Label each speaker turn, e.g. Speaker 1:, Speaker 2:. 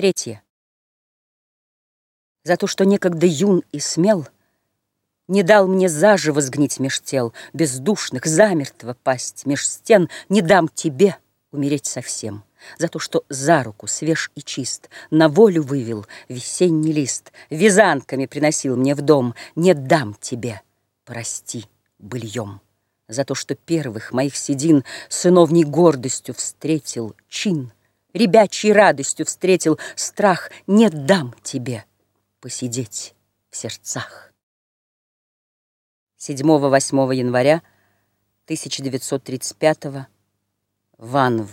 Speaker 1: Третье. За то, что некогда юн и смел, Не дал мне заживо сгнить меж тел, Бездушных, замертво пасть меж стен, Не дам тебе умереть совсем. За то, что за руку свеж и чист На волю вывел весенний лист, Вязанками приносил мне в дом, Не дам тебе, прости, быльем. За то, что первых моих седин Сыновней гордостью встретил чин, Ребячьей радостью встретил страх, Не дам тебе посидеть в сердцах. 7-8 января 1935 Ванв